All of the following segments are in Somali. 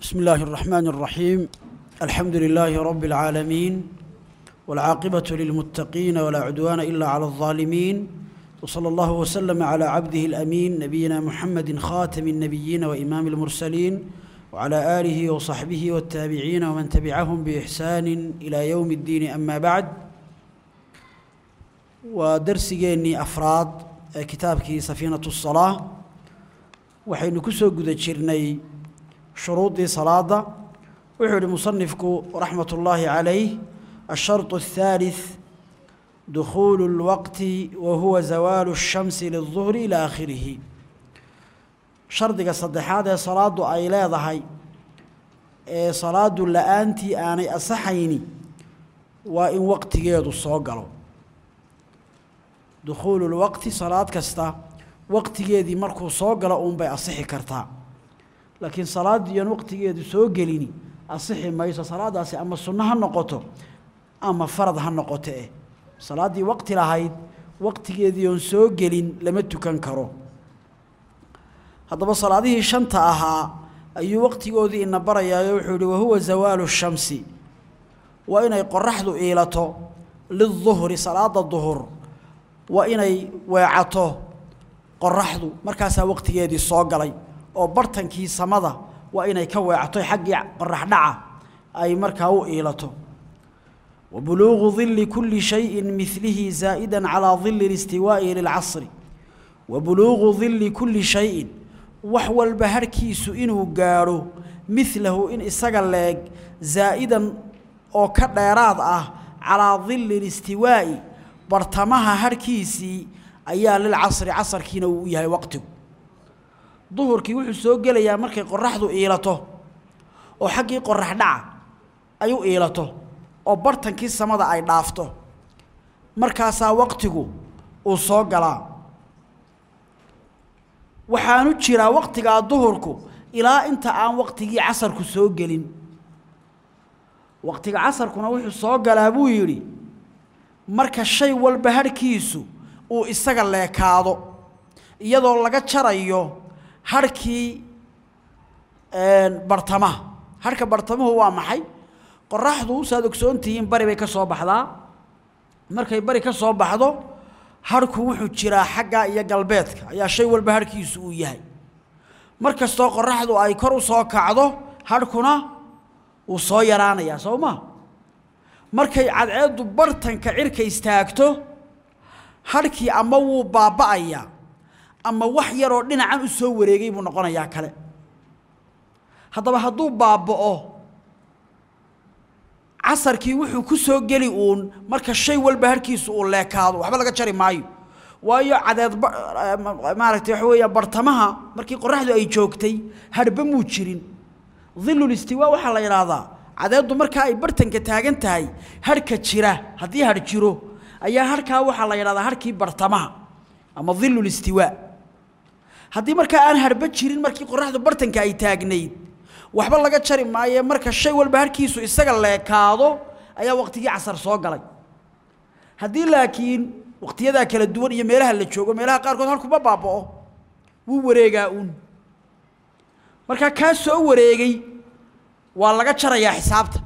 بسم الله الرحمن الرحيم الحمد لله رب العالمين والعاقبة للمتقين ولا عدوان إلا على الظالمين وصلى الله وسلم على عبده الأمين نبينا محمد خاتم النبيين وإمام المرسلين وعلى آله وصحبه والتابعين ومن تبعهم بإحسان إلى يوم الدين أما بعد ودرسيني أفراد كتابك سفينة الصلاة وحين كسو قد جرني شروط صلاة وحول مصنفك رحمة الله عليه الشرط الثالث دخول الوقت وهو زوال الشمس للظهر إلى آخره shardiga saddexaad ee salaadu ay leedahay ee salaadu la-aantii aanay asaxayni waa in waqtigeedu soo galo dukhuulu lwaqti salaad kasta waqtigeedii markuu soo galo uunbay asixi kartaa laakiin salaaddii iyoan waqtigeedu soo gelini asixi mayso salaadaasi ama sunno ha noqoto ama farad ha noqoto eh salaaddii waqti lahayd waqtigeedii oon soo gelin lama tukan karo. Haddaba salaadihii shanta ahaa ayuu waqtigoodii ina barayaayo wuxuu yihi wahuwa zawaalu shamsi. Waa inay qoraxdu iilato liduhri salaada duhur. Waa inay weecato qoraxdu markaasaa waqtigeedii soo galay oo bartankii samada waa inay ka weecato xaggii qorax dhaca ay markaa u iilato. Wa buluugu dilli kulli shayin milihi zaa'ida calaa dilli listiwaa'i lilcasri. Wa buluugu dilli kulli shayin wax walba harhkiisu inuu gaadho milahu in isaga leeg zaa'idan oo ka dheeraad ah calaa dilli listiwaa'i bartamaha harhkiisii ayaa lilcasri casarkiina uu u yahay waqtigu duhurkii wuxuu soo gelayaa markay qoraxdu iilato oo xaggii qorax dhaca ay u iilato oo bartankii samada ay dhaafto. Markaasaa waqtigu uu soo galaa. Waxaanu jiraa waqtigaa duhurku ilaa inta aan waqtigii casarku soo gelin. Waqtiga casarkuna wuxuu soo galaa buu yidhi marka shay walba harhkiisu uu isaga leekaado iyadoo laga jarayo harhkii bartamaha harhka bartamuhu waa maxay? Qoraxdu saad ogsoontihiin bari bay ka soo baxdaa markay bari ka soo baxdo harhku wuxuu jiraa xagga iyo galbeedka. Ayaa shay walba harhkiisu uu yahay. Mar kastoo qoraxdu ay kor u soo kacdo harhkuna wuu soo yaraanayaa soo ma? Markay cadceeddu bartanka cirka istaagto harhkii ama wuu baaba'ayaa ama wax yaroo dhinacan u soo wareegay buu noqonayaa kale. Haddaba hadduu baaba'o casarkii wuxuu ku soo geli uun marka shay walba harhkiisu uu leekaado waxba laga jari maayo. Waayo cadeed maaragtay waxa weeya bartamaha markii qoraxdu ay joogtay harhba muu jirin. Dillulistiwaa waxaa la yidhaahdaa cadeeddu markaa ay bartanka taagan tahay harhka jira haddii harh jiro ayaa harhkaa waxaa la yidhahdaa harhkii bartamaha ama dillulistiwaa haddii markaa aan harhba jirin markii qoraxdu bartanka ay taagnayd waxba laga jari maaye marka shay walba harhkiisu isaga leekaado ayaa waqtigii casar soo galay. Haddii laakiin waqtiyadaa kala duwan iyo meelaha la joogo meelaha qaarkood halkuma baaba'o wuu wareegaa uun. Markaa kaa soo wareegay waa laga jarayaa xisaabta.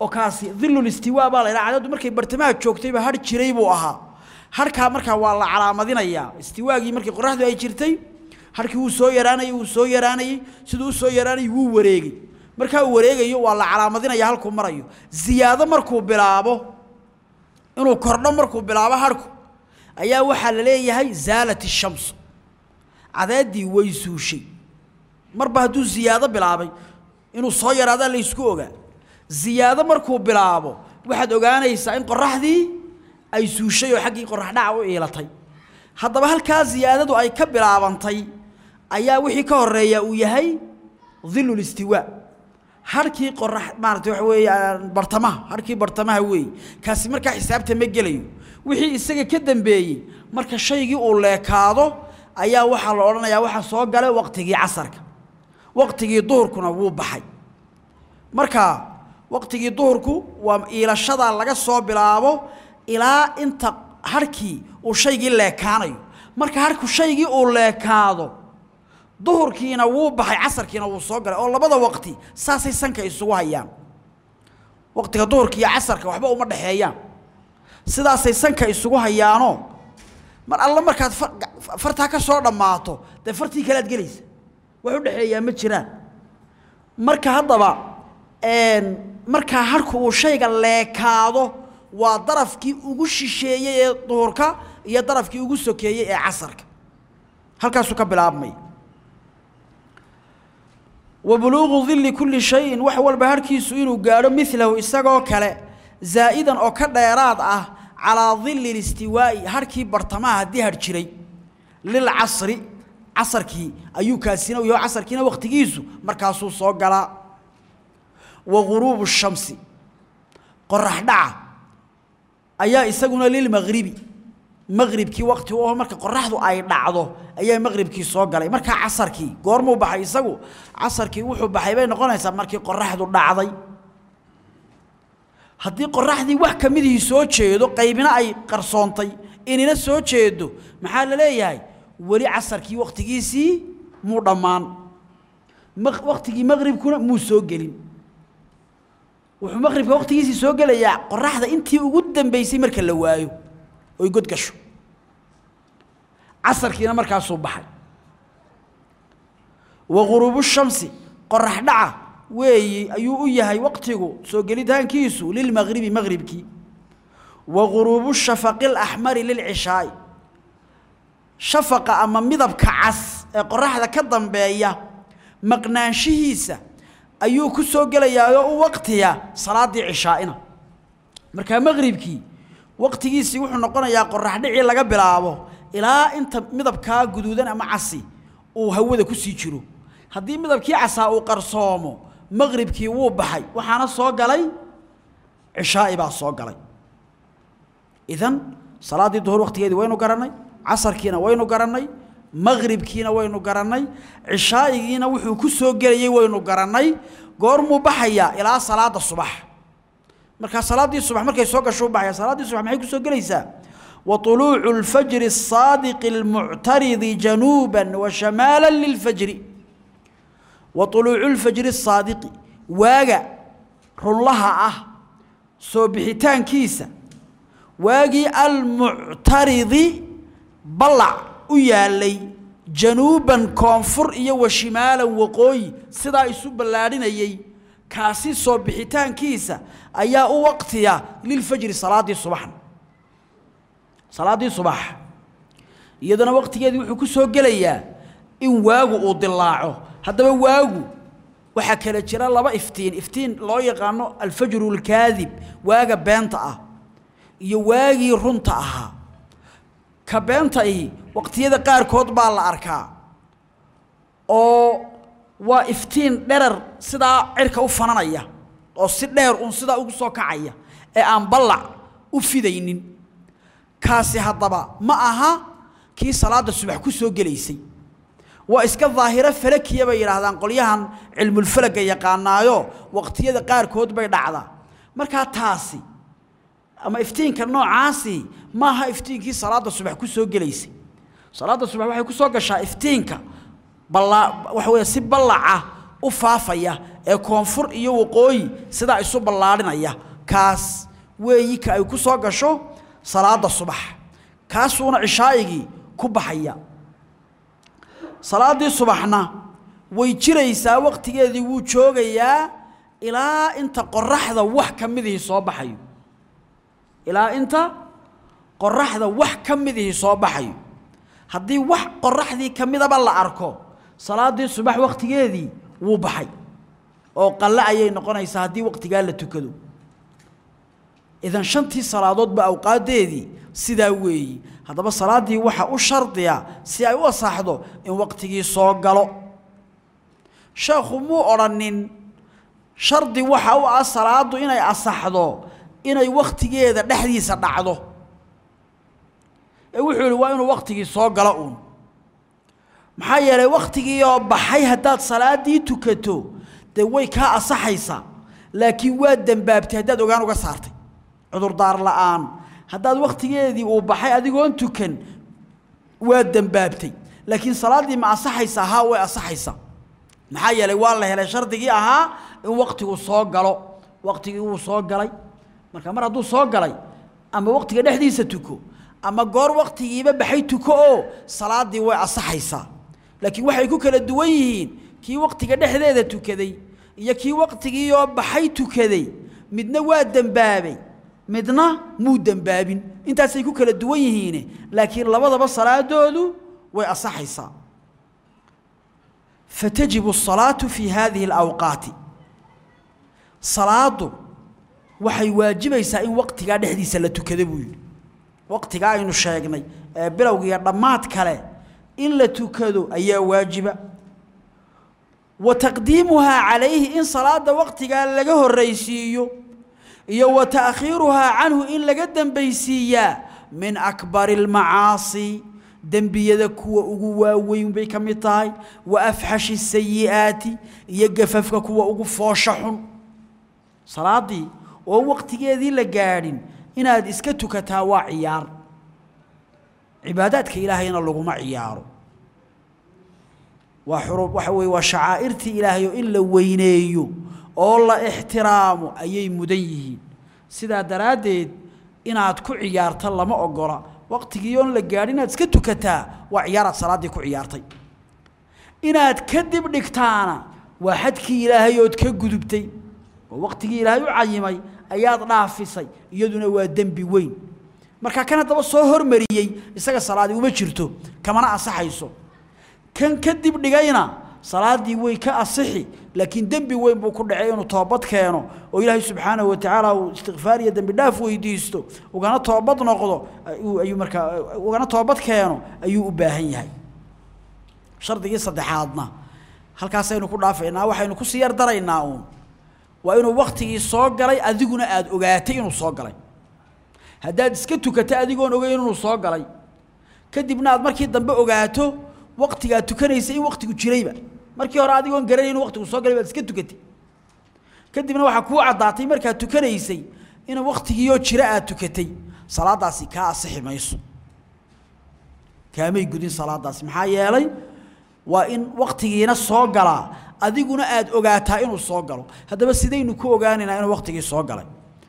Oo kaasi dillulistiwaa baa la ydhaha cadaddu markay bartamaha joogtayba har jiray buu ahaa harkaa markaa waa la calaamadinayaa. Istiwaagii markii qoraxdu ay jirtay harkii wuu soo yaraanayey wuu soo yaraanayey siduu u soo yaraanayey wuu wareegay. Markaa uu wareegayo waa la calaamadinaya halkuu marayo. Ziyaado markuu bilaabo inuu kordho markuu bilaabo harku ayaa waxaa la leeyahay zaalat ishamsu cadeeddii way suushay marba hadduu ziyaado bilaabay inuu soo yaraadaa laysku ogaa. Ziyaado markuu bilaabo waxaad ogaanaysaa in qoraxdii ay suushay oo xaggii qorax dhaca u iilatay. Haddaba halkaa ziyaadadu ay ka bilaabantay ayaa wixii ka horreeya uu yahay dillulistiwaa harkii qorax maarata waxa weeyaan bartamaha harkii bartamaha weeye. Kaasi markaa xisaabta ma gelayo. Wixii isaga ka dambeeyey marka shaygii uu leekaado ayaa waxaa la odhanayaa waxaa soo galay waqtigii casarka. Waqtigii duhurkuna wuu baxay. Marka waqtigii duhurku waa iilashadaa laga soo bilaabo ilaa inta harkii uu shaygii leekaanayo. Marka harku shaygii uu leekaado duhurkiina wuu baxay casarkiina wuu soo galay oo labada waqti saasay sanka isugu hayaan. Waqtiga duhurka iyo casarka waxba uma dhexeeyaan sidaasay sanka isugu hayaanoo mar alla markaad fartaa ka soo dhammaato dee fartii kale aad gelaysa. Wax u dhexeeyaa ma jiraan. Marka haddaba markaa harku uu shayga leekaado waa darafkii ugu shisheeyey ee duhurka iyo darafkii ugu sokeeyey ee casarka. Halkaasuu ka bilaabmay. Wa buluuqu dilli kulli shayin wax walba harkiisu inuu gaadho milahu isagoo kale zaa'idan oo ka dheeraad ah calaa dilli listiwaa'i harkii bartamaha haddii har jiray. Lilcasri casarkii ayuu kaasina u casarkiina wakhtigiisu markaasuu soo galaa. Wa guruubu shamsi qorax dhaca ayaa isaguna lilmaqribi maqribkii waqti aho marka qoraxdu ay dhacdo ayaa maqribkii soo galay. Markaa casarkii goormuu baxay isagu? Casarkii wuxuu baxay bay noqonaysaa markii qoraxdu dhacday. Haddii qoraxdii wax ka midihii soo jeedo qaybina ay qarsoontay inina soo jeedo maxaa la leeyahay? Weli casarkii wakhtigiisii muu dhammaan. Wakhtigii maqribkuna muu soo gelin wuxuu maqribka wakhtigiisii soo gelayaa qoraxda intii ugu dambaysay marka la waayo oy god gasho. Casarkiina markaasuu baxay. Wa guruubu shamsi qorax dhaca weeyi ayuu u yahay waqtigu soo gelitaankiisu lilmaqribi maqribkii wa guruubu shafaqi alaxmari lilcishaa'i shafaqa ama midabka cas ee qoraxda ka dambeeya maqnaanshihiisa ayuu ku soo gelayaayoo u waqtiya salaaddii cishaa'ina markaa maqribkii waqtigiisii wuxuu noqonayaa qorax dhicii laga bilaabo ilaa inta midabkaa guduudan ama casi uu hawada ku sii jiro. Haddii midabkii casaa uu qarsoomo maqribkii wuu baxay waxaana soo galay cishaa'i baa soo galay. Idan salaaddii duhur waqtigeedii waynu garannay casarkiina waynu garannay maqribkiina waynu garanay cishaa'igiina wuxuu ku soo gelayey waynu garanay goormuu baxayaa ilaa salaadda subax. Markaa salaaddii subax markay soo gasho u baxaya salaaddii subax maxay ku soo gelaysaa? Wa tuluucu alfajri asaadiqi almuctaridi januuban wa shamaalan lilfajri. Wa tuluucu alfajri asaadiqi waaga runlaha ah soo bixitaankiisa. Waagii almuctaridi ballac u yaalay januuban koonfur iyo wa shimaalan waqooyi sidaa isu ballaadhinayey kaasi soo bixitaankiisa ayaa u waqtiya lilfajri salaaddii subaxna salaaddii subax. Iyadana waqtigeedii wuxuu ku soo gelayaa in waagu uu dilaaco haddaba waagu waxaa kala jira laba iftiin. Iftiin loo yaqaano alfajru alkaadib waaga beenta ah iyo waagii runta ahaa. Ka beenta ahi waqtiyada qaarkood baa la arkaa. Oo waa iftiin dherar sidaa cirka u fananaya oo si dheer uun sidaa ugu soo kacaya ee aan ballac u fidaynin. Kaasi haddaba ma aha kii salaadda subax ku soo gelaysay. Waa iska daahiro falakiya bay yidhaahdaan qolyahan cilmulfalaga yaqaanaayo waqtiyada qaarkood bay dhacdaa. Markaa taasi ama iftiinka noocaasi maaha iftiinkii salaadda subax ku soo gelaysay salaadda subax waxay ku soo gashaa iftiinka ballaa waxa si ballaca u faafaya ee koonfur iyo waqooyi sidaa isu ballaadhinaya. Kaas weeyi ka ay ku soo gasho salaadda subax. Kaasuuna cishaa'igii ku baxaya. Salaaddii subaxna way jiraysaa waqtigeedii wuu joogayaa ilaa inta qoraxda wax ka midihii soo baxayo. Ilaa inta qoraxda wax ka midihii soo baxayo haddii wax qoraxdii ka midaba la arko salaaddii subax waqtigeedii wuu baxay. Oo qalle ayay noqonaysaa haddii waqtigaa la tukado. Idan shantii salaadoodba awqaaddeedii sidaa weeyi. Haddaba salaaddii waxa u shardiya si ay u asaaxdo in waqtigii soo galo. Sheekhu muu odhanin shardi waxa u ah salaaddu inay asaxdo inay wakhtigeeda dhexdiisa dhacdo ee wuxuu yihi waa inuu wakhtigii soo galo uun. Maxaa yeelay wakhtigiioo baxay haddaad salaaddii tukato dee way kaa asaxaysaa. Laakiin waa dembaabtay haddaad ogaan uga saartay. Cudurdaar la'aan. Haddaad wakhtigeedii uu baxay adigoon tukan waa dembaabtay laakiin salaaddii ma asaxaysaa haa way asaxaysaa. Maxaa yeelay waa la helay shardigii ahaa in waqtigu soo galo. Waqtigii wuu soo galay. Marka mar hadduu soo galay ama waqtiga dhexdiisa tuko ama goor waqtigiiba baxay tuko oo salaadii way asaxaysaa laakiin waxay ku kala duwan yihiin kii waqtiga dhexdeeda tukaday iyo kii waqtigiioo baxay tukaday midna waa dembaabay midna muu dembaabin intaasay ku kala duwan yihiine laakiin labadaba salaadoodu way asaxaysaa fatajibu asalaatu fii haadihi alawqaati. Salaadu waxay waajibaysaa in waqtigaa dhexdiisa la tukada buu yidhi waqtigaa aynu sheegnay ee bilowgiiyo dhammaad kale in la tukado ayaa waajiba. Wa taqdiimuhaa calayhi in salaada waqtigaa laga horraysiiyo iyo wa ta'khiiruhaa canhu in laga dembaysiiyaa min akbari almacaasi dembiyada kuwa ugu waaweyn bay ka mid tahay wa afxashi sayi'aati iyo gafafka kuwa ugu foosha xun. Salaaddii oo waqtigeedii la gaadhin inaad iska tukataa waa ciyaar. Cibaadaadka ilaahayna laguma ciyaaro. Waa xurub waxa weeye waa shacaa'irtii ilaahay oo in la weyneeyo oo la ixtiraamo ayay mudan yihiin. Sidaa daraaddeed inaad ku ciyaarta lama ogola waqtigii oon la gaadhin inaad iska tukataa waa ciyaaraad salaaddii ku ciyaartay. Inaad kadib dhigtaana waa xadkii ilaahay ood ka gudubtay. Oo waqtigii ilaahay u cayimay ayaad dhaafisay iyaduna waa dembi weyn. Marka kan haddaba soo hormariyey isaga salaadii uma jirto kamana asaxayso kan kadib dhigayna salaaddii way ka asixi laakiin dembi weyn buu ku dhacay inuu toobad keeno oo ilaahay subxaanahu wa tacaala uu istikfaar iyo dembi dhaaf weydiisto ugana toobad noqdo ayuu markaa ugana toobad keeno ayuu u baahan yahay. Shardigii saddexaadna. Halkaasaynu ku dhaafaynaa waxaynu ku sii yar daraynaa uun waa inuu waqtigii soo galay adiguna aada ogaatay inuu soo galay. Haddaad iska tukata adigoon ogeyn inuu soo galay. Kadibna aad markii dambe ogaato waqtigaad tukanaysa in waqtigu jirayba. Markii hore adigoon garanay inuu waqtigu soo galay baad iska tukatay. Kadibna waxaa kuu caddaatay markaad tukanaysay in waqtigiioo jira aad tukatay. Salaadaasi kaa asixi mayso. Kaamay gudin salaadaasi. Maxaa yeelay waa in waqtigiina soo galaa adiguna aad ogaataa inuu soo galo. Haddaba sidaynu ku ogaanaynaa inuu waqtigii soo galay.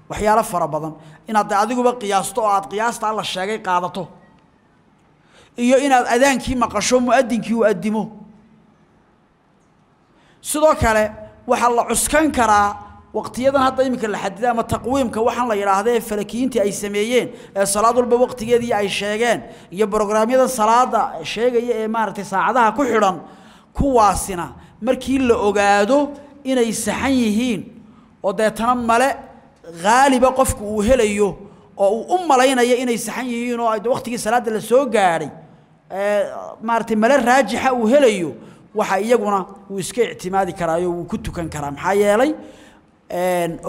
Waxyaalo fara badan. Inaad de adiguba qiyaasto oo aad qiyaasta alla sheegay qaadato. Iyo inaad adaankii maqasho mu'adinkii uu addimo. Sidoo kale waxaa la cuskan karaa waqtiyadan hadda iminka la xadiday ama taqwiimka waxaan la yidhaahdee falakiyiintii ay sameeyeen ee salaad walba waqtigeedii ay sheegeen iyo brograamyadan salaada sheegaya ee maaragtay saacadaha ku xidhan kuwaasina markii la ogaado inay saxan yihiin oo deetana male haaliba qofku uu helayo oo uu u malaynayo inay saxan yihiin oo waqtigii salaadda la soo gaadhay maaragtay male raajixa uu helayo waxa iyaguna wuu iska ictimaadi karaayo wuu ku tukan karaa. Maxaa yeelay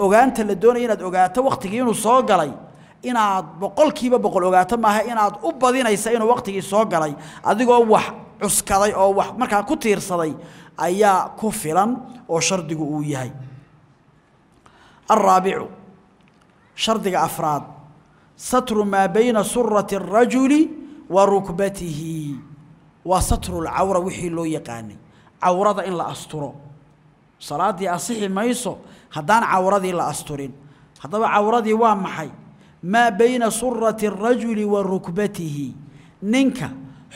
ogaanta la doonaya inaad ogaato waqtigii inuu soo galay inaad boqolkiiba boqol ogaato maaha inaad u badinaysa inuu waqtigii soo galay adigoo wax cuskaday oo wax markaa ku tiirsaday ayaa ku filan oo shardigu uu yahay. Araabicu shardiga afraad satru maa bayna surati rajuli wa rukbatihi. Waa satru lcawra wixii loo yaqaanay cawrada in la asturo. Salaadii asixi mayso haddaan cawradii la asturin. Haddaba cawradii waa maxay? maa bayna surati الrajuli wa rukbatihi. Ninka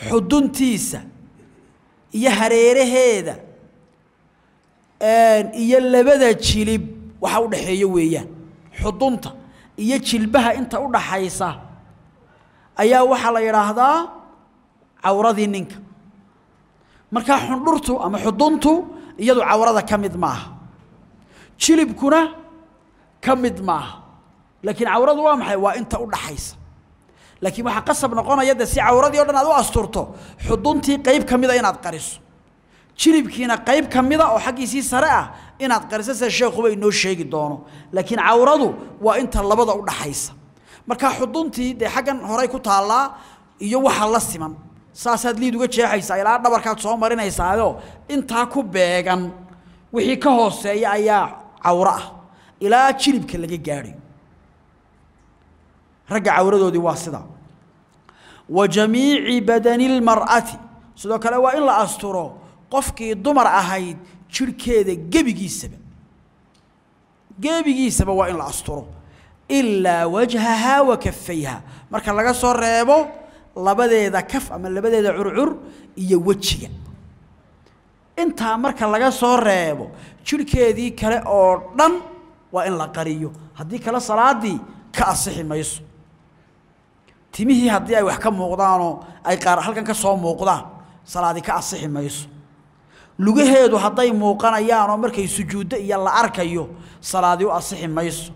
xuduntiisa iyo hareeraheeda iyo labada jilib waxa udhaxeeya weeyaan. Xudunta iyo jilbaha inta udhaxaysa ayaa waxaa la yidhaahdaa cawradii ninka. Markaa xundhurtu ama xuduntu iyadu cawrada ka mid maaha. Jilibkuna ka mid maaha laakiin awradu waa maxay? Waa inta u dhaxaysa. Laakiin waxa qasab noqonaya si awradii oo dhan aad u asturto xuduntii qayb kamida inaad qariso. Jilibkiina qayb kamida oo xaqiisii sare ah inaad qariso sida sheekhuba inoo sheegi doono. Laakiin cawradu waa inta labada u dhaxaysa. Marka xuduntii dee xaggan horey ku taallaa iyo waxa la siman saasaad liid uga jeexaysaa ilaa dhabarkaad soo marinaysaayoo intaa ku beegan wixii ka hooseeya ayaa cawro ah. Ilaa jilibka laga gaadhayo ragga cawradoodii waa sidaa wa jamiici badani lmar'ati sidoo kale waa in la asturo qofkii dumar ahayd jirhkeeda gebigiisaba. Gebigiisaba waa in la asturo ilaa wajhahaa wa kafayha marka laga soo reebo labadeeda kaf ama labadeeda curcur iyo wejiga. Intaa marka laga soo reebo jirhkeedii kale oo dhan waa in la qariyo. Haddii kale salaadii ka asixi mayso timihii haddii ay wax ka muuqdaanoo ay qaar halkan ka soo muuqdaan salaadi ka asixi mayso. Lugaheedu hadday muuqanayaanoo markay sujuuddo iyo la arkayo salaadi u asixi mayso.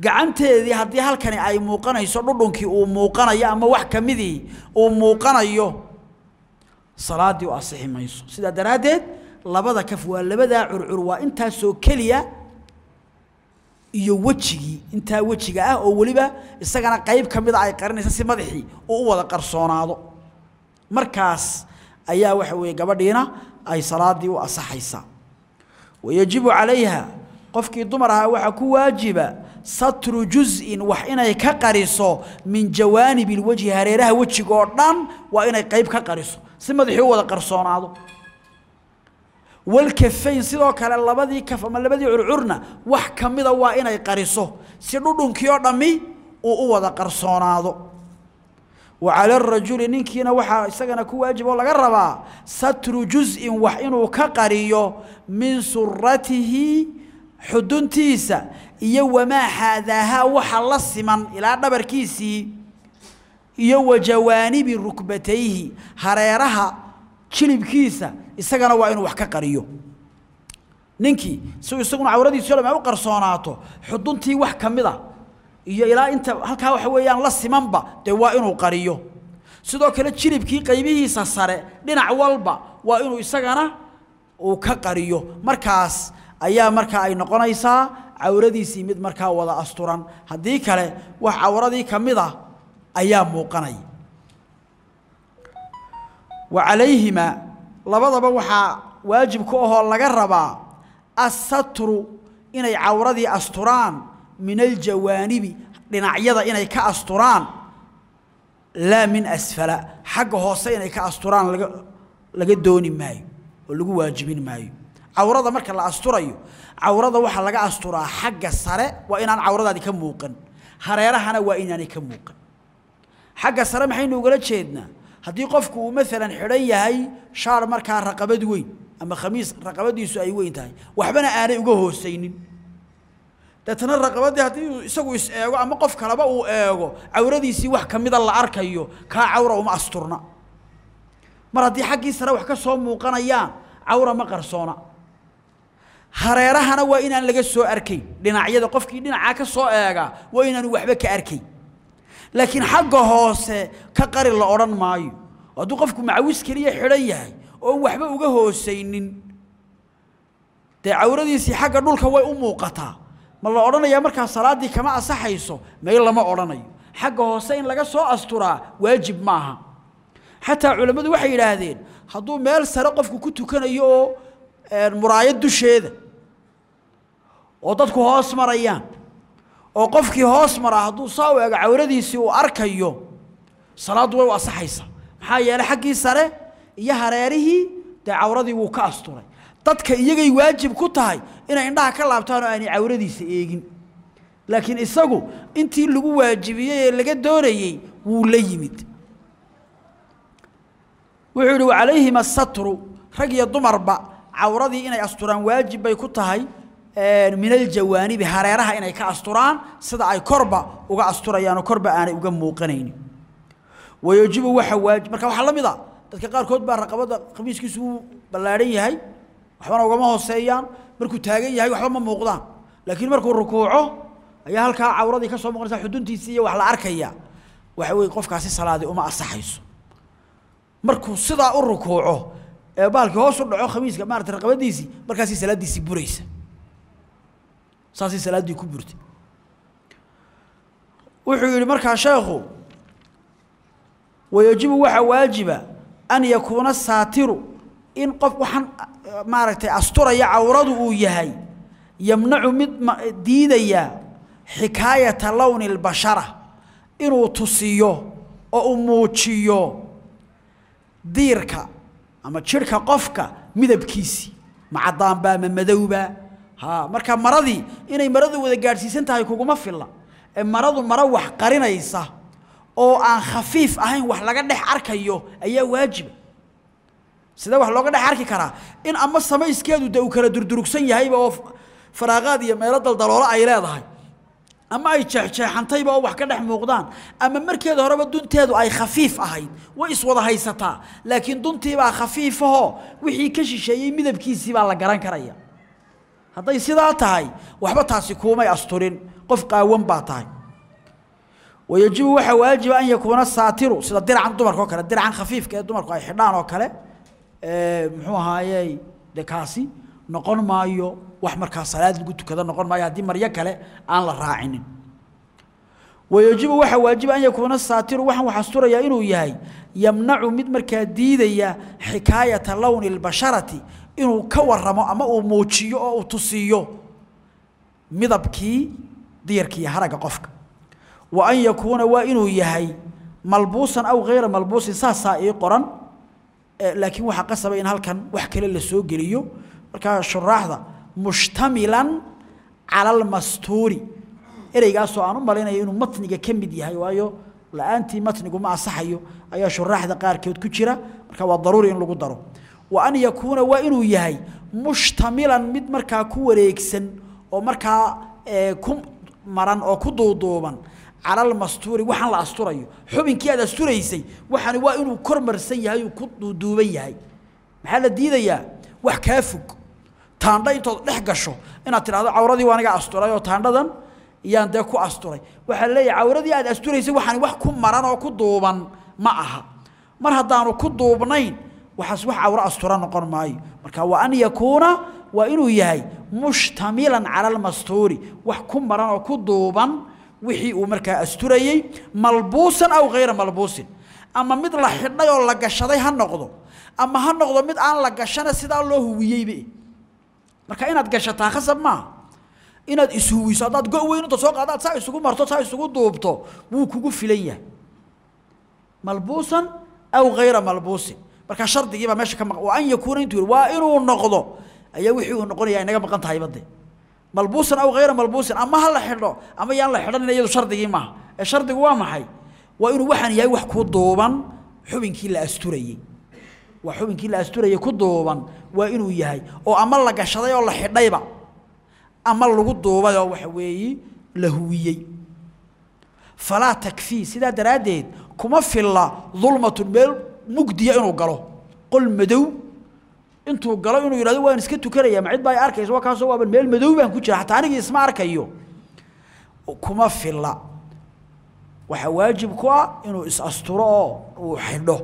Gacanteedii haddii halkani ay muuqanayso dhudhunkii uu muuqanayo ama wax ka midii uu muuqanayo salaaddii u asixi mayso. Sidaa daraaddeed labada kaf waa labadaa curcur waa intaasoo keliya iyo wejigii intaa wejiga ah oo weliba isagana qayb ka mida ay qarinaysa si madaxii uu u wada qarsoonaado. Markaas ayaa waxa weeye gabadhiina ay salaaddii u asaxaysaa wayajibu calayha qofkii dumar ahaa waxaa ku waajiba satru juz'in wax inay ka qariso min jawaanibi lwajhi hareeraha wejiga oo dhan waa inay qayb ka qariso si madaxii u wada qarsoonaado walkafayn sidoo kale labadii kaf ama labadii curcurna wax ka mida waa inay qariso. Si dhudhunkii oo dhammi uu u wada qarsoonaado. Wa cala arajuli ninkiina waxaa isagana ku waajib oo laga rabaa satru juz'in wax inuu ka qariyo min suratihi xuduntiisa iyo wamaa xaadaahaa waxa la siman ilaa dhabarkiisii iyo wa jawaanibi rukbatayhi hareeraha jilibkiisa isagana waa inuu wax ka qariyo. Ninkii si isaguna cawradiisu dhamma u qarsoonaato xuduntii wax ka mid a iyo ilaa inta halkaa waxa weeyaan la simanba dee waa inuu qariyo. Sidoo kale jilibkii qaybihiisa sare dhinac walba waa inuu isagana uu ka qariyo. Markaas ayaa markaa ay noqonaysaa cawradiisii mid markaa wada asturan. Haddii kale wax cawradii ka mid a ayaa muuqanaya wa calayhima labadaba waxaa waajib ku ahoo laga rabaa assatru inay cawradii asturaan min aljawaanibi dhinacyada inay ka asturaan. Laa min asfala xagga hoose inay ka asturaan laga laga dooni maayo oo lagu waajibin maayo. Cawrada marka la asturayo cawrada waxaa laga asturaa xagga sare waa inaan cawradaadi ka muuqan. Hareerahana waa inaanay ka muuqan. Xagga sare maxaynu ugala jeednaa haddii qofku uu maalan xidhan yahay shaar markaa raqabad weyn ama khamiis raqabadiisu ay weyn tahay waxbana aanay uga hoosaynin. Deetana raqabadii haddii isagu is eego ama qof kaleba uu eego cawradiisii wax ka mida la arkayo kaa cawra uma asturna. Mar haddii xaggii sare wax ka soo muuqanayaan cawra ma qarsoona. Hareerahana waa inaan laga soo arkayn. Dhinacyada qofkii dhinacaa ka soo eega waa inaanu waxba ka arkayn laakiin xagga hoose ka qari la odhan maayo. Hadduu qofku macawis keliya xidhan yahay oon waxba uga hoosaynin dee cawradiisii xagga dhulka way u muuqataa. Ma la odhanayaa markaa salaaddii kama asaxayso may lama odhanayo. Xagga hoose in laga soo asturaa waajib maaha xataa culammadu waxay yidhaahdeen hadduu meel sare qofku ku tukanayo oo muraayad dusheeda oo dadku hoos marayaan oo qofkii hoos maraa hadduu saa u ego cawradiisii uu arkayo salaaddu way u asaxaysaa maxaa yeelay xaggii sare iyo hareerihii dee cawradii wuu ka asturay. Dadka iyagay waajib ku tahay inay indhaha ka laabtaan oo aanay cawradiisa eegin. Laakiin isagu intii lagu waajibiyey ee laga doonayey wuu la yimid. Wuxuu yidhi wacalayhim asatru rag iyo dumarba cawradii inay asturaan waajib bay ku tahay min aljawaanibi hareeraha inay ka asturaan sida ay korba uga asturayaan oo korba aanay uga muuqanaynin. Wayajibu waxa waajib marka waxaa la mid a dadka qaarkood baa raqabada khamiiskiisu uu ballaadhan yahay waxbana ugama hooseeyaan markuu taagan yahay waxba ma muuqdaan. Laakiin markuu rukuuco ayaa halkaa cawradii ka soo muuqanaysa xuduntiisii iyo wax la arkaya waxa weeye qofkaasi salaadii uma asaxayso markuu sidaa u rukuuco ee baalkii hoos u dhaco khamiiska saasay salaaddii ku burtay. Wuxuu yidhi markaa sheekhu wayajibu waxaa waajiba an yakuuna saatiru in qof waxaan maaragtay asturaya cawradu uu yahay yamnacu mid diidaya xikaayata lowni اlbashara inuu tusiyo oo uu muujiyo diirka ama jirka qofka midabkiisi ma cadaanba ama madowba marka maradii inay maradu wada gaadhsiisan tahay kuguma filla. Ee maradu maro wax qarinaysa oo aan khafiif ahayn wax laga dhex arkayo ayaa waajiba sida wax looga dhex arki karaa in ama samayskeedu de uu kala durdurugsan yahayba oo faraaqaad iyo meelo daldaloolo ay leedahay ama ay jeexjeexantayba oo wax ka dhex muuqdaan ama markeeda horeba dunteedu ay khafiif ahayd way iswada haysataa. Laakiin duntiibaa khafiifahoo wixii ka shisheeyey midabkiisii baa la garan karaya hadday sidaa tahay waxba taasi kuumay asturin. Qof qaawan baa tahay. Wayajibu waxaa waajiba an yakuuna saatiru sida diracan dumarka oo kale diracan khafiifka ee dumarku ay xidhaan oo kale muxuu ahaayey de noqon maayo wax markaa salaad lagu tukado noqon maayo haddii maryo kale aan la raacinin. Wayajibu waxaa waajiba an yakuuna saatiru waxaan wax asturayaa inuu yahay yamnacu mid markaa diidaya xikaayata lowni اlbasharati inuu ka waramo ama uu muujiyo oo uu tusiiyo midabkii diyarkiiyo haragga qofka. Wa an yakuuna waa inuu yahay malbuusan aw hayra malbuusin saasaa ii qoran laakiin waxaa qasaba in halkan wax kale la soo geliyo. Markaa shuraaxda mushtamilan cala almastuuri ereygaasoo aan u malaynayo inuu matniga ka mid yahay waayo la'aantii matnigu ma asaxayo ayaa shuraaxda qaarkeed ku jira. Marka waa daruuri in lagu daro wa an yakuuna waa inuu yahay mushtamilan mid markaa ku wareegsan oo markaa ku maran oo ku duuduuban cala almastuuri waxaan la asturayo. Xubinkii aad asturaysay waxaani waa inuu kor marsan yahay uu ku duuduuban yahay. Maxaa la diidayaa? Wax kaa fog. Taandha intood dhex gasho inaad tidhahdo cawradii waa aniga asturay oo taandhadan iyaan dee ku asturay. Waxaa leeyahay cawradii aad asturaysay waxaani wax ku maran oo ku duuban ma aha. Mar haddaanu ku duubnayn waxaas wax cawro astura noqon maayo. Marka waa an yakuuna waa inuu yahay mushtamilan cala almastuuri wax ku maran oo ku duuban wixii uu markaa asturayey malbuusan aw hayra malbuusin. Ama mid la xidhay oo la gashaday ha noqdo ama ha noqdo mid aan la gashana sidaa loo huwiyeybe marka inaad gashataa khasab maaha inaad ishuwiso haddaad go weyn inta soo qaadaad saa isugu marto saa isugu duubto wuu kugu filan yahay. Malbuusan aw hayra malbuusin marka shardigii baa meesha ka maqan. An yakuuna intuu waa inuu noqdo. Ayaa wixii uu noqonayaa inaga maqan tahay badde. Malbuusan aw hayra malbuusin ama ha la xidho ama yaan la xidhanin iyadu shardigii maaha. Ee shardigu waa maxay? Waa inuu waxaan yahay wax ku duuban xubinkii la asturayey waa xubinkii la asturayey ku duuban waa inuu yahay. Oo ama la gashaday oo la xidhayba ama lagu duubay oo waxa weeye la huwiyey falaa takfii sidaa daraaddeed kuma filla dulmatun meel mugdiya inuu galo. Qol madow intuu galo inuu yidhahdo waan iska tukanaya ma cid baa arkaysa waa kaasoo waaban meel madow baan ku jira xataa anigii isma arkayo. Kuma filla. Waxaa waajib ku ah inuu is asturo oo uu xidho.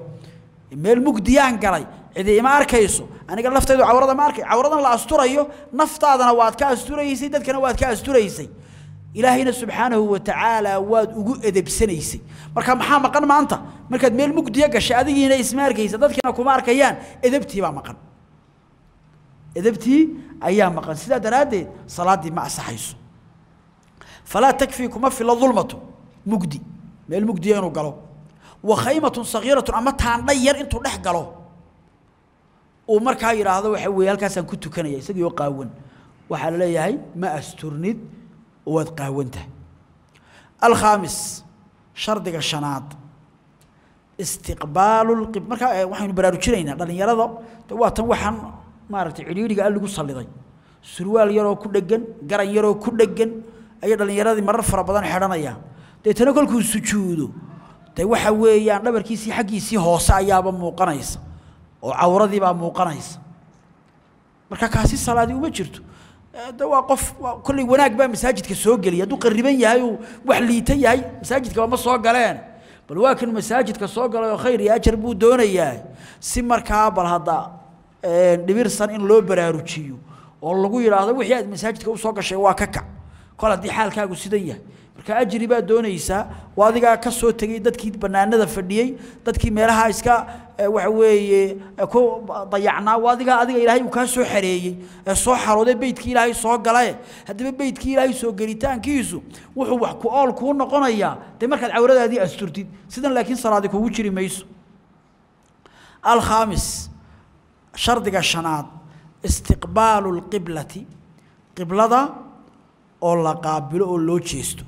Meel mugdiyaan galay cidi ima arkayso. Aniga laftaydu cawrada ma arkay cawradan la asturayo naftaadana waad ka asturaysay dadkana waad ka asturaysay ilaahayna subxaanahu wa tacaala waad ugu edebsanaysay. Marka maxaa maqan maanta? Markaad meel mugdiya gashay adigiina isma arkaysa dadkiina kuma arkayaan. Edebtii baa maqan. Edebtii ayaa maqan. Sidaa daraaddeed salaaddii ma asaxayso falaa takfii kuma fila dulmatu. Mugdi meel mugdiya inuu galo. Wa khaymatun sagiiratun ama taandha yar intuu dhex galo. Uu markaa yidhaahdo waxa weeye halkaasaan ku tukanaya isagii oo qaawan. Waxaa la leeyahay ma asturnid waad qaawan tahay alkhaamis shardiga shanaad istiqbaalu markaa waxaynu baraarujinaynaa dhallinyarada waa tan waxaan maaragtay cidhiidhiga al lagu salliday surwaal yaroo ku dheggan garan yaroo ku dheggan ayay dhallinyaradii marar fara badan xidhanayaan. Deetana kolkuu sujuudo. De waxa weeyaan dhabarkiisii xaggiisii hoose ayaaba muuqanaysa oo cawradii baa muuqanaysa. Marka kaasi salaadii uma jirto de waa qof kolley wanaag baa masaajidka soo geliya hadduu qariban yahay uu wax liita yahay masaajidkaba ma soo galeen. Bal waa kan masaajidka soo galay oo khayr iyo ajar buu doonayaa. Si markaa bal hadda dhibirsan in loo baraarujiyo oo lagu yidhaahdo wixii aad masaajidka u soo gashay waa ka kac kol haddii xaalkaagu sidan yahay marka ajri baa doonaysaa waa adigaa ka soo tegey dadkii bannaanada fadhiyey dadkii meelaha iska waxa weeye ku dayacnaa waa adigaa adiga ilaahay uu kaa soo xareeyey ee soo xarooday beydkii ilaahay soo galae haddaba beydkii ilaahay soo gelitaankiisu wuxuu wax ku ool kuu noqonayaa dee markaad cawradaadii asturtid sidan laakiin salaadi kugu jiri mayso. Alkhaamis shardiga shanaad istiqbaalu lqiblati qiblada oo la qaabilo oo loo jeesto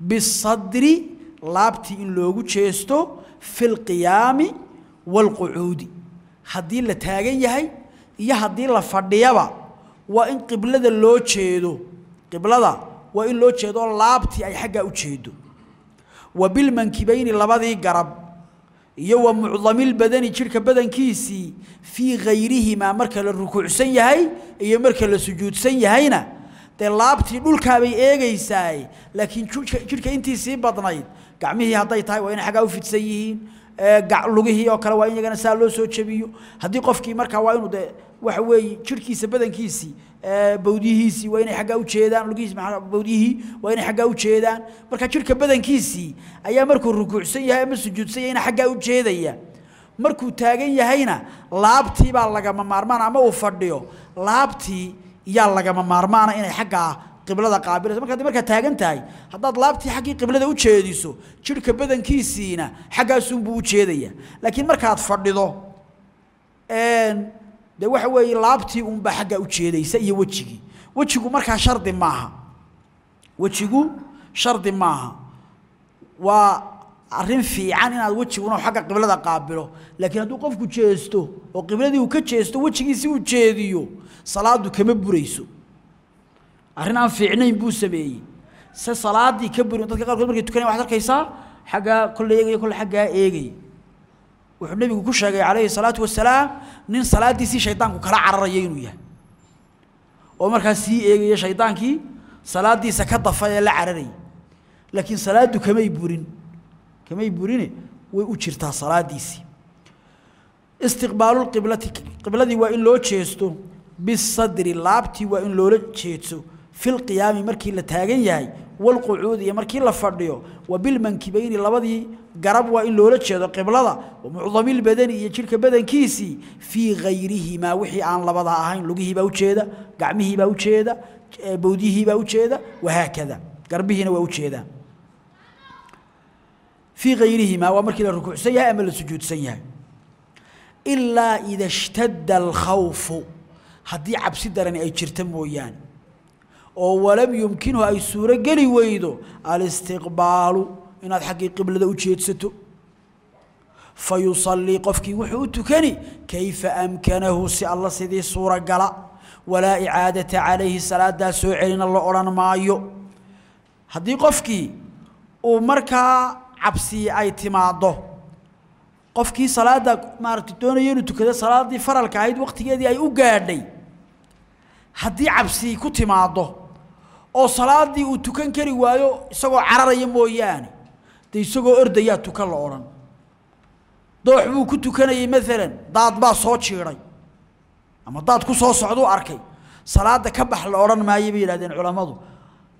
bisadri laabtii in loogu jeesto fi lqiyaami waalqucuudi haddii la taagan yahay iyo haddii la fadhiyaba waa in qiblada loo jeedo. Qiblada waa in loo jeedo laabtii ay xaggaa u jeedo. Wa bilmankibayni labadii garab iyo wa mucdamilbadani jidhka badankiisii fii hayrihimaa marka la rukuucsan yahay iyo marka la sujuudsan yahayna dee laabtii dhulkaabay eegaysaay laakiin jidhka intiisii badnayd gacmihii hadday tahay waa inay xaggaa u fidsan yihiin. Lugihii oo kale waa in saa loo soo jebiyo. Haddii qofkii markaa waa inuu dee waxa weeye jidhkiisa badankiisii bawdiyihiisii waa inay xaggaa u jeedaan lugihiisi bawdiyihii waa inay xaggaa u jeedaan. Marka jidhka badankiisii ayaa markuu rukuucsan yahay ama sujuudsan yahayna xaggaa u jeedaya. Markuu taagan yahayna laabtii baa lagama maarmaan ama uu fadhiyo. Laabtii yaa lagama maarmaana inay xaggaa qiblada qaabilayso marka markaa taagan tahay haddaad laabtii xaggii qiblada u jeediso jidhka badankiisiina xaggaasunbuu u jeedaya. Laakiin markaad fadhido dee waxa weeye laabtii unbaa xaggaa u jeedaysa iyo wejigii wejigu markaa shardi maaha. Wejigu shardi maaha. Waa arrin fiican inaad wejiguna xagga qiblada qaabilo. Laakiin hadduu qofku jeesto oo qibladii uu ka jeesto wejigiisi uu jeediyo salaadu kama burayso. Arrin aan fiicnayn buu sameeyey. Se salaadii ka burin dadka qaarkood markay tukanaya waxaad arkaysaa xaggaa kolle eegaya kolle xaggaa eegaya wuxuu nebigu ku sheegay calayhi salaatu wasalaam nin salaaddiisii shaydaanku kala cararaya inuu yahay. Oo markaa sii eegaya shaydaankii salaaddiisa ka dafay ee la cararayay laakiin salaaddu kamay burin kamay burine way u jirtaa salaaddiisii istiqbaaluqiblati qibladii waa in loo jeesto bisadri laabtii waa in loola jeedso fi lqiyaami markii la taagan yahay walqucuudi iyo markii la fadhiyo wa bilmankibayni labadii garab waa in loola jeedo qiblada wa mucdamilbadani iyo jidhka badankiisii fii hayrihimaa wixii aan labada ahayn lugihiibaa ujeeda gacmihiibaa ujeeda bawdiyihiibaa ujeeda wahaakada garbihiina waa ujeedaan fii hayrihimaa waa markii la rukuucsan yahay ama la sujuudsan yahay ilaa ida ishtadda alkhawfu haddii cabsi darani ay jirta mooyaane oo walam yumkinhu ay suuro geli weydo alistiqbaalu inaad xaggii qiblada u jeedsato fa yusallii qofkii wuxuu u tukani kayfa amkanahu si alla sidii suuragala walaa icaadata calayhi salaaddaa soo celina la odhan maayo haddii qofkii uu markaa cabsi ay timaaddo qofkii salaadda maaragtay doonaya inuu tukado salaaddii faralka ahayd wakhtigeedii ay u gaadhay. Haddii cabsi ku timaaddo oo salaaddii uu tukan kari waayo isagoo cararaya mooyaane dee isagoo ordayaa tukan la odhan. Doox buu ku tukanayey maalan daad baa soo jiidhay ama daad ku soo socduu arkay. Salaadda ka bax la odhan maayo bay yidhahdeen culammadu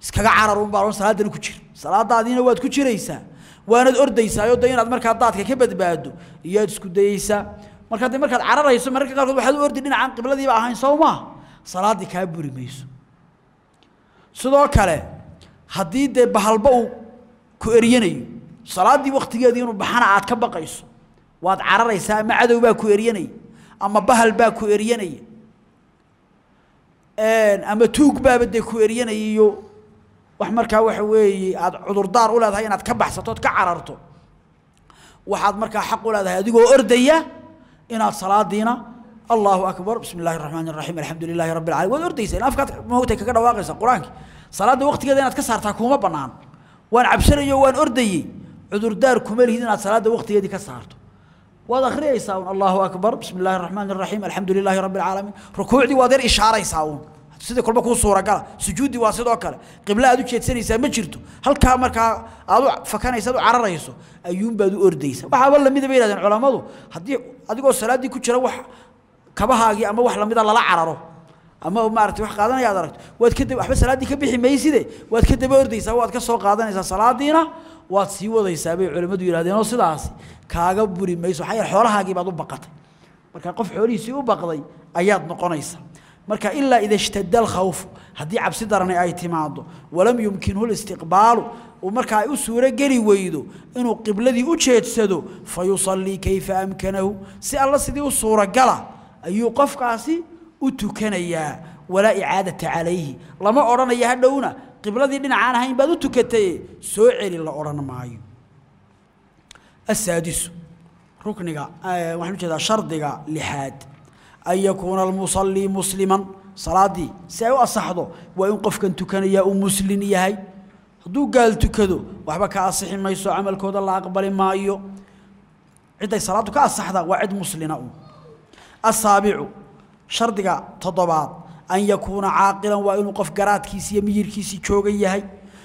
iskaga carar un baa salaaddana ku jir. Salaadaadiina waad ku jiraysaa waanad ordaysaayoo de inaad markaa daadka ka badbaado iyoad isku dayeysaa markaa de markaad cararayso mararka qaarkood waxaad u ordi dhinacaan qibladiiba ahayn soo maa salaaddii kaa buri mayso. Sidoo kale haddii dee bahalba uu ku eryanayo salaaddii wakhtigeedii inuu baxana aad ka baqayso waad cararaysaa ama cadow baa ku eryanaya ama bahal baa ku eryanaya ama tuug baaba dee ku eryanaya iyo wax markaa waxa weeye aada cudurdaar u leedahay inaad ka baxsato ka cararto. Waxaad markaa xaq u leedahay adigoo ordaya inaad salaadiina allahu akbar bismi illaahi raxmaan iraxiim rabbi alalamin waad ordaysaa in afkaad moogtay kaga dhawaaqaysa qur'aankii salaadda waqtigeeda inaad ka saartaa kuma bannaan. Waan cabsanayo waan ordayey. Cudurdaar kuma lihid inaad salaadda waqtigeedii ka saarto. Waad akhriyaysaa un allahu akbar bismi illaahi raxmaan iraxiim rabbi alcaalamiin rukuucdii waad yar ishaaraysaa uun sidii kolba kuu suuragala sujuuddii waa sidoo kale. Qiblo aad u jeedsanaysaa ma jirto. Halkaa markaa aad u fakanaysa u cararayso ayuunbaad u ordaysa waxaaba lamida bay yihahdeen culammadu. Haddii adigoo salaaddii ku jira wax kabahaagii ama wax lamida lala cararo ama maarata wax qaadanaya ad aragto waad ka waxba salaaddii ka bixi mayside waad ka daba ordaysaa waad ka soo qaadanaysaa salaadiina waad sii wadaysaa bay culimmadu yidhahdeen. Oo sidaasi kaaga buri mayso. Waxaa yeele xoolahaagii baad u baqatay. Marka qof xoolihiisii u baqday ayaad noqonaysaa marka ilaa ida ishtadda alkhawfu haddii cabsi darani ay timaado walam yumkinhu listiqbaalu uu markaa ay u suuro geli weydo inuu qibladii u jeedsado fa yusallii kayfa amkanahu si alla sidii u suuragala ayuu qofkaasi u tukanayaa walaa icaadata calayhi. Lama odhanaya hadhowna qibladii dhinacaan ahayn baad u tukatay soo celi la odhan maayo. Asaadisu rukniga waxaan u jeedaa shardiga lixaad an yakuuna almusallii musliman salaadii si ay u asaxdo waa in qofkan tukanayaa uu muslin yahay hadduu gaal tukado waxba ka asixi mayso camalkooda la aqbali maayo ciday salaadu ka asaxda waa cid muslina un asaabicu shardiga toddobaad an yakuuna caaqilan waa inuu qof garaadkiisi iyo miyirkiisii joogan yahay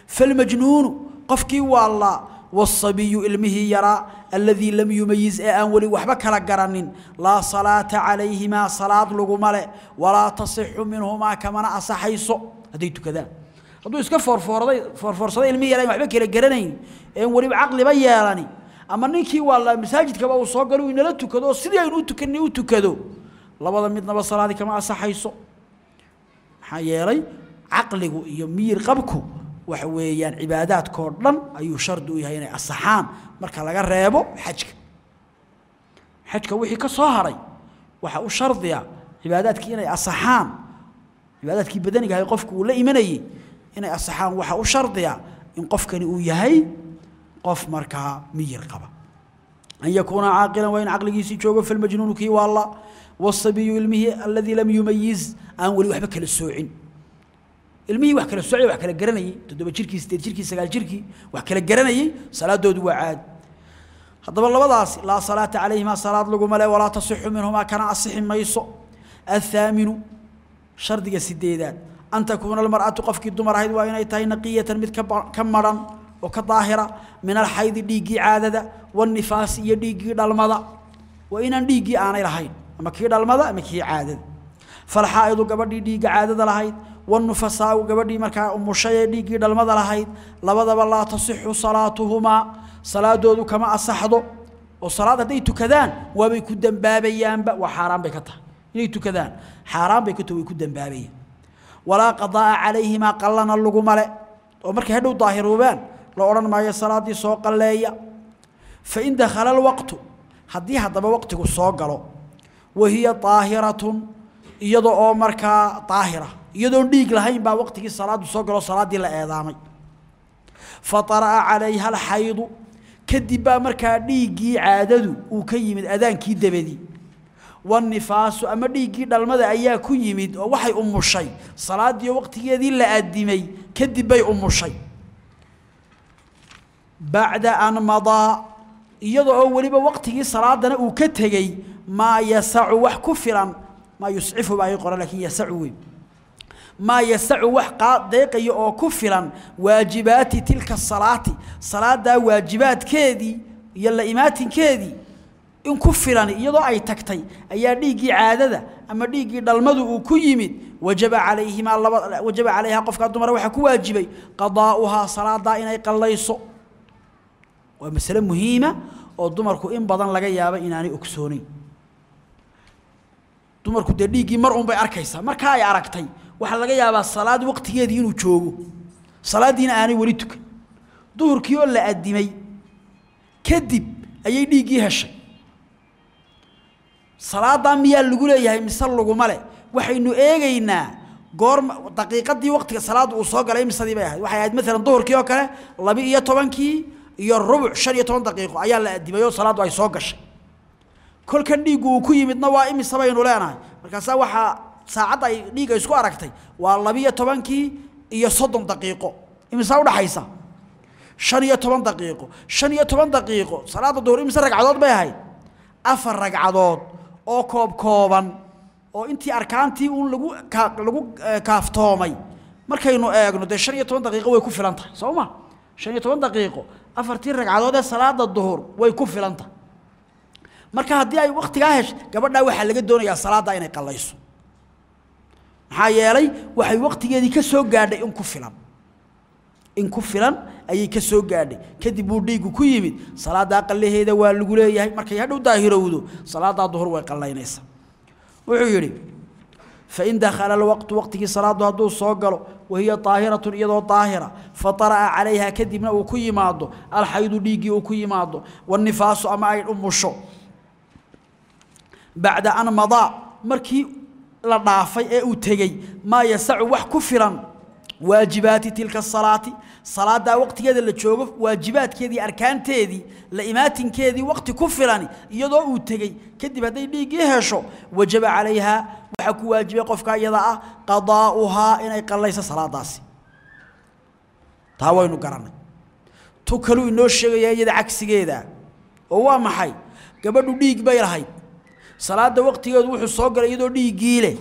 falmajnuunu qofkii waallaa wasabiyu ilmihii yaraa aladii lam yumayiz ee aan weli waxba kala garanin laa salaata calayhimaa salaad laguma leh walaa tasixu minhumaa kamana asaxayso hadday tukadaan hadduu iska foorfoorday foorfoorsaday ilmihii yaraa waxba kala garanayn een weliba caqliba yeelani ama ninkii waallaa masaajidkaba uu soo galo inala tukado sidii aynu u tukanay u tukado labada midnaba salaadii kama asaxayso maxaa yeelay caqligu iyo miyir qabku waxa weeyaan cibaadaadkoo dhan ayuu shardi u yahay inay asaxaan marka laga reebo xajka. Xajka wixii ka soo haray waxa u shardiya cibaadaadkii inay asaxaan. Cibaadaadkii badaniga ahay qofku uu la imanayey inay asaxaan waxa u shardiya in qofkani uu yahay qof markaa miyir qaba. An yakuuna caaqilan waa in caqligiisii joogo falmajnuunu kii waalla wasabiyu ilmihii aladii lam yumayiz aan weli waxba kala soocin ilmihii wax kala soocay wax kala garanayay. Toddoba jirkii sideed jirkii sagaal jirkii wax kala garanayay. Salaadoodu waa caadi haddaba labadaasi laa salaata calayhimaa salaad laguma le walaa tasixu minhumaa kana asixi mayso. Athaaminu shardiga sideedaad. An takuuna almar'atu qofkii dumar ahayd waa inay tahay naqiyatan mid ka maran oo ka daahira min alxaydi dhiiggii caadada waannifaasi iyo dhiiggii dhalmada. Waa inaan dhiiggii aanay lahayn ama kii dhalmada ama kii caadada. Falxaa'idu gabadhii dhiigga caadada lahayd wanufasaau gabadhii markaa umushay ee dhiiggii dhalmada lahayd labadaba laa tasixu salaatuhumaa salaadoodu kama asaxdo oo salaad hadday tukadaan waabay ku dembaabayaanba waa xaaraan bay ka tahay inay tukadaan xaaraan bay ka tahay way ku dembaabayaan walaa qadaa'a calayhimaa qallana laguma le oo markay hadhow daahiroobaan la odhan maayo salaaddii soo qalleeya fain dakhala alwaqtu haddii haddaba waqtigu soo galo wahiya daahiratun iyada oo markaa daahira iyadoon dhiig lahayn baa waqtigii salaadu soo galo salaaddii la eedaamay. Fatara'a calayha alxaydu kadib baa markaa dhiiggii caadadu uu ka yimid adaankii dabadii wanifaasu ama dhiiggii dhalmada ayaa ku yimid oo waxay umushay salaaddii oo waqtigeedii la adimay kadib bay umushay bacda an madaa iyada oo weliba waqtigii salaadana uu ka tegey maa yasacu wax ku filan maa yuscifu baa ii qoran lakiin yasacu weyn maa yasacu wax deeqaya oo ku filan waajibaati tilka salaati salaadaa waajibaadkeedii iyo la imaatinkeedii in ku filan iyadoo ay tagtay ayaa dhiiggii caadada ama dhiiggii dhalmadu uu ku yimid. Wajaba calayhimaa laba wajaba calayhaa qofkaa dumara waxaa ku waajibay qadaa'uhaa salaadaa inay qallayso. Waa masale muhiima oo dumarku in badan laga yaabo inaanay ogsoonayn dumarku dee dhiiggii mar uun bay arkaysaa markaa ay aragtay waxaa laga yaabaa salaad waqtigeedii inuu joogo. Salaaddiina aanay weli tukan. Duhurkii oo la adimay kadib ayay dhiiggii heshay. Salaaddaa miyaa lagu leeyahay mise laguma leh? Waxaynu eegaynaa goorma daqiiqadii waqtiga salaadda uu soo galay imisadii bay ahayd. Waxay ahayd maalan duhurkii oo kale laba iyo tobankii iyo rubuc shan iyo toban daqiiqo ayaa la adimay oo salaaddu ay soo gashay. Kolkan dhiiggu uu ku yimidna waa imise baynu leenahay. Markaasaa waxaa saacadda ay dhiigga isku aragtay waa labiyo tobankii iyo soddon daqiiqo. Imisaa udhaxaysa shan iyo toban daqiiqo. Shan iyo toban daqiiqo. Salaadda duhur imise ragcadood bay ahayd? Afar ragcadood oo koob kooban oo intii arkaantii uun lagu lagu kaaftoomay. Markaynu eegno dee shan iyo toban daqiiqo way ku filan tahay soo ma? Shan iyo toban daqiiqo afartii ragcadood ee salaada duhur way ku filan tahay. Marka haddii ay waktigaa heshay gabadhaa waxaa laga doonayaa salaaddaa inay qallayso maxaa yeelay waxay waqtigeedii ka soo gaadhay in ku filan. In ku filan ayay ka soo gaadhay. Kadib buu dhiiggu ku yimid salaaddaa qallaheeda waa lagu leeyahay. Markay hadhow daahirowdo salaaddaa duhur way qallaynaysaa. Wuxuu yidhi fain dakhala alwaqtu waqtigii salaaddu hadduu soo galo wahiya daahiratun iyadoo daahira fatara'a calayha kadibna uu ku yimaado alxaydu dhiiggii uu ku yimaado wanifaasu ama ay umusho bacda an madaa markii la dhaafay ee uu tegey maa yasacu wax ku filan waajibaati tilka asalaati salaaddaa waqtigeeda la joogo waajibaadkeedii arkaanteedii la imaatinkeedii waqti ku filani iyadoo uu tegey kadib hadday dhiiggii hesho wajaba calayhaa waxaa ku waajibay qofka iyada ah qadaa'uhaa inay qallayso salaadaasi. Taa waynu garannay tu kaluu inoo sheegayaa iyada cagsigeeda oo waa maxay? Gabadhu dhiig bay lahayd salaadda waqtigeedu wuxuu soo galay iyadoo dhiiggii leh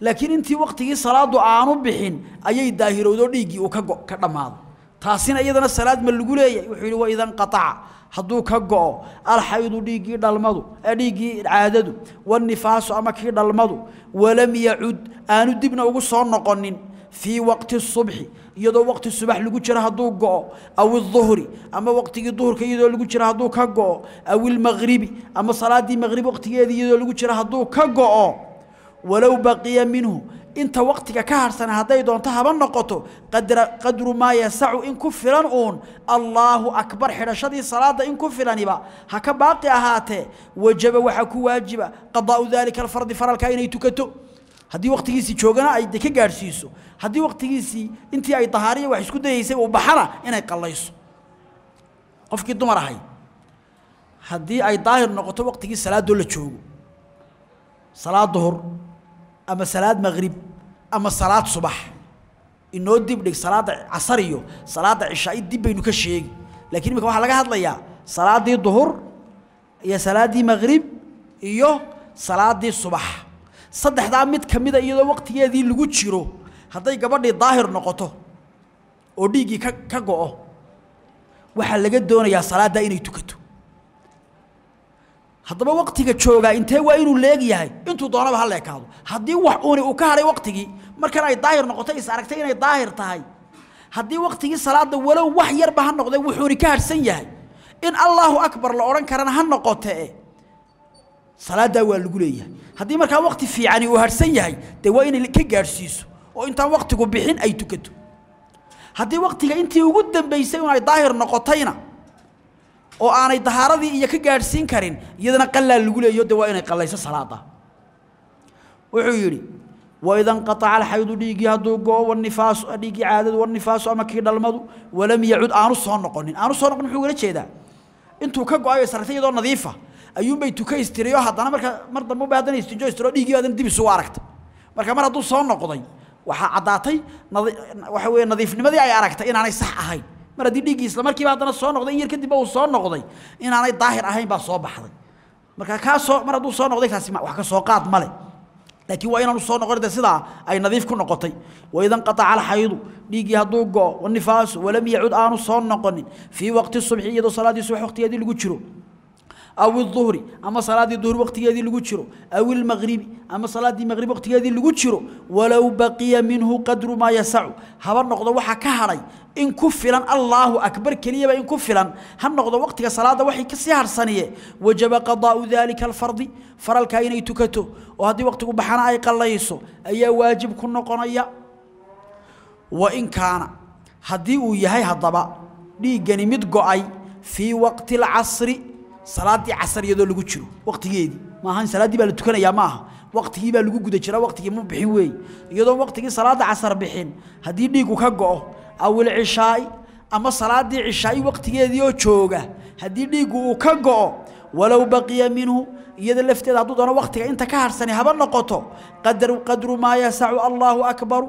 laakiin intii waqtigii salaadu aanu bixin ayay daahirowdoo dhiiggii uu ka go ka dhammaado. Taasina iyadana salaad ma lagu leeyahay. Wuxuu yidhi waidan qataca. Hadduu ka go'o alxaydu dhiiggii dhalmadu dhiiggii caadadu wanifaasu ama kii dhalmadu walam yacud aanu dibna ugu soo noqonin fii waqti subxi iyadoo waqti subax lagu jiro hadduu go'o aw iduhri ama waqtigii duhurka iyadoo lagu jiro hadduu ka go'o aw ilmaqribi ama salaaddii maqrib waqtigeedii iyadoo lagu jiro hadduu ka go'o walow baqiya minhu inta waqtiga ka harsan hadday doonto haba noqoto qadra qadru maa yasacu in ku filan uun allaahu akbar xidhashadii salaada in ku filaniba ha ka baaqi ahaatee wajaba waxaa ku waajiba qadaa'u daalika alfardi faralka inay tukato haddii waqtigiisii joogana ay de ka gaadhsiiso haddii waqtigiisii intii ay dahaariya wax isku dayaysay uu baxana inay qallayso. Qofkii dumar ahayd haddii ay daahir noqoto waqtigii salaadoo la joogo. Salaad duhur ama salaad maqrib ama salaad subax. Inoo dib dhig salaadda casar iyo salaadda cishaa dib baynu ka sheegi. Lakiin imika waxaa laga hadlayaa salaaddii duhur iyo salaaddii maqrib iyo salaaddii subax saddexdaa mid ka mida iyadoo waqtigeedii lagu jiro. Hadday gabadhii daahir noqoto oo dhiiggii ka ka go'o waxaa laga doonayaa salaaddaa inay tukato. Haddaba waqtiga joogaa intee waa inuu leegyahay intuu doonaba ha leekaado. Haddii wax uuni uu ka hadhay waqtigii markan ay daahir noqoto is aragtay inay daahir tahay haddii waqtigii salaada walow wax yarba ha noqday wuxuuni ka hadhsan yahay. In allaahu akbar la odhan karana ha noqotee salaaddaa waa lagu leeyahay. Haddii markaa waqti fiicani uu hadhsan yahay dee waa inay ka gaadhsiiso oo intaan waqtigu bixin ay tukato. Haddii waqtiga intii ugu dambaysay un ay daahir noqotayna oo aanay dahaaradii iyo ka gaadhsiin karin iyadana qallaa lagu leeyo de waa inay qallayso salaada. Wuxuu yidhi waida nqaaca alxaydu dhiiggii hadduu go'o dhiiggii caadadu wanifaasu ama kii dhalmadu walam yacud aanu soo noqonin. Aanu soo noqonin muxuu gala jeedaa intuu ka go'ayo sartay iyadoo nadiifa ayuunbay tuka istiriyo haddana marka mar dambe ba haddana istinjo istiro dhiiggii haddana dib isugu aragtay. Marka mar hadduu soo noqday waxaa caddaatay waxa weeye nadiifnimadii ay aragtay inaanay sax ahayn. Mar haddii dhiiggii isla haddana soo noqday in yar kadibba uu soo noqday inaanay daahir ahayn baa soo baxday. Marka kaa mar hadduu soo noqday kaasi wax ka soo qaad male laakiin waa inaanu soo noqon sidaa ay nadiif ku noqotay. Waida nqaaca alxaydu dhiiggii hadduu go'o wanifaasu walam yacud aanu soo noqonin. Fii waqti subxi iyadoo salaaddii subax waqtigeedii lagu jiro aw الظهر ama salaadii duhur waqtigeedii lagu jiro aw الmagribi ama salaadii maqrib waqtigeedii lagu jiro walow baqiya minhu qadru maa yasacu haba noqdo waxa ka hadhay in ku filan allahu akbar keliyaba in ku filan ha noqdo waqtiga salaada waxay ka sii harsaniye wajaba qadaa'u dalika alfardi faralka inay tukato oo haddii waqtigu baxana ay qallayso ayaa waajib ku noqonaya wa in kaana haddii uu yahay haddaba dhiiggani mid go'ay fii waqti alcasri salaadii casar iyadoo lagu jiro. Waqtigeedii maaha salaaddii baa la tukanayaa ma aha. Waqtigii baa lagu guda jiraa waqtigii ma bixin weeye iyadoo waqtigii salaada casar bixin haddii dhiigu ka go'o aw ilcishaa'i ama salaadii cishaa'i waqtigeedii oo jooga haddii dhiigu uu ka go'o walow baqiya minhu iyada lafteeda hadduu doono waqtiga inta ka harsani haba noqoto qadru maa yasacu allaahu akbaru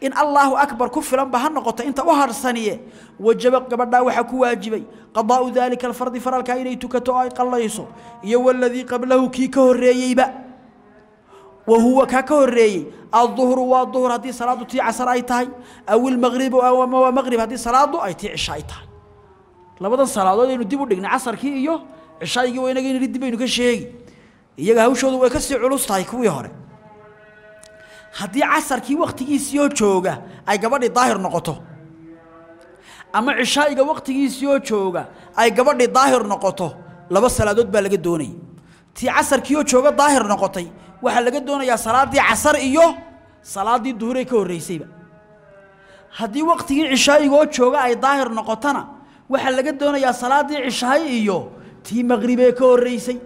in allaahu akbar ku filanba ha noqoto inta u harsaniye. Wajaba gabadhaa waxaa ku waajibay. Qadaa'u daalika alfardi faralkaa inay tukato oo ay qallayso. Iyo waladii qablahu kii ka horreeyeyba wa huwa kaa ka horreeyey. Alduhru waa duhur haddii salaadu tii casar ay tahay. Aw ilmaqribu waa maqrib haddii salaadu ay tii cisha ay tahay. Labadan salaadood aynu dib u dhignay casarkii iyo cishaygii waa dib baynu ka sheegi. Iyaga hawshoodu way ka sii culus tahay kuwii hore haddii casarkii wakhtigiisiioo jooga ay gabadhii daahir noqoto. Ama cishaa'iga wakhtigiisiioo jooga ay gabadhii daahir noqoto. Laba salaadood baa laga doonaya tii casarkiioo jooga daahir noqotay waxaa laga doonayaa salaaddii casar iyo salaaddii duhuree ka horraysayba haddii wakhtigii cishaa'igaoo jooga ay daahir noqotona waxaa laga doonayaa salaaddii cishaa'i iyo tii maqribee ka horraysay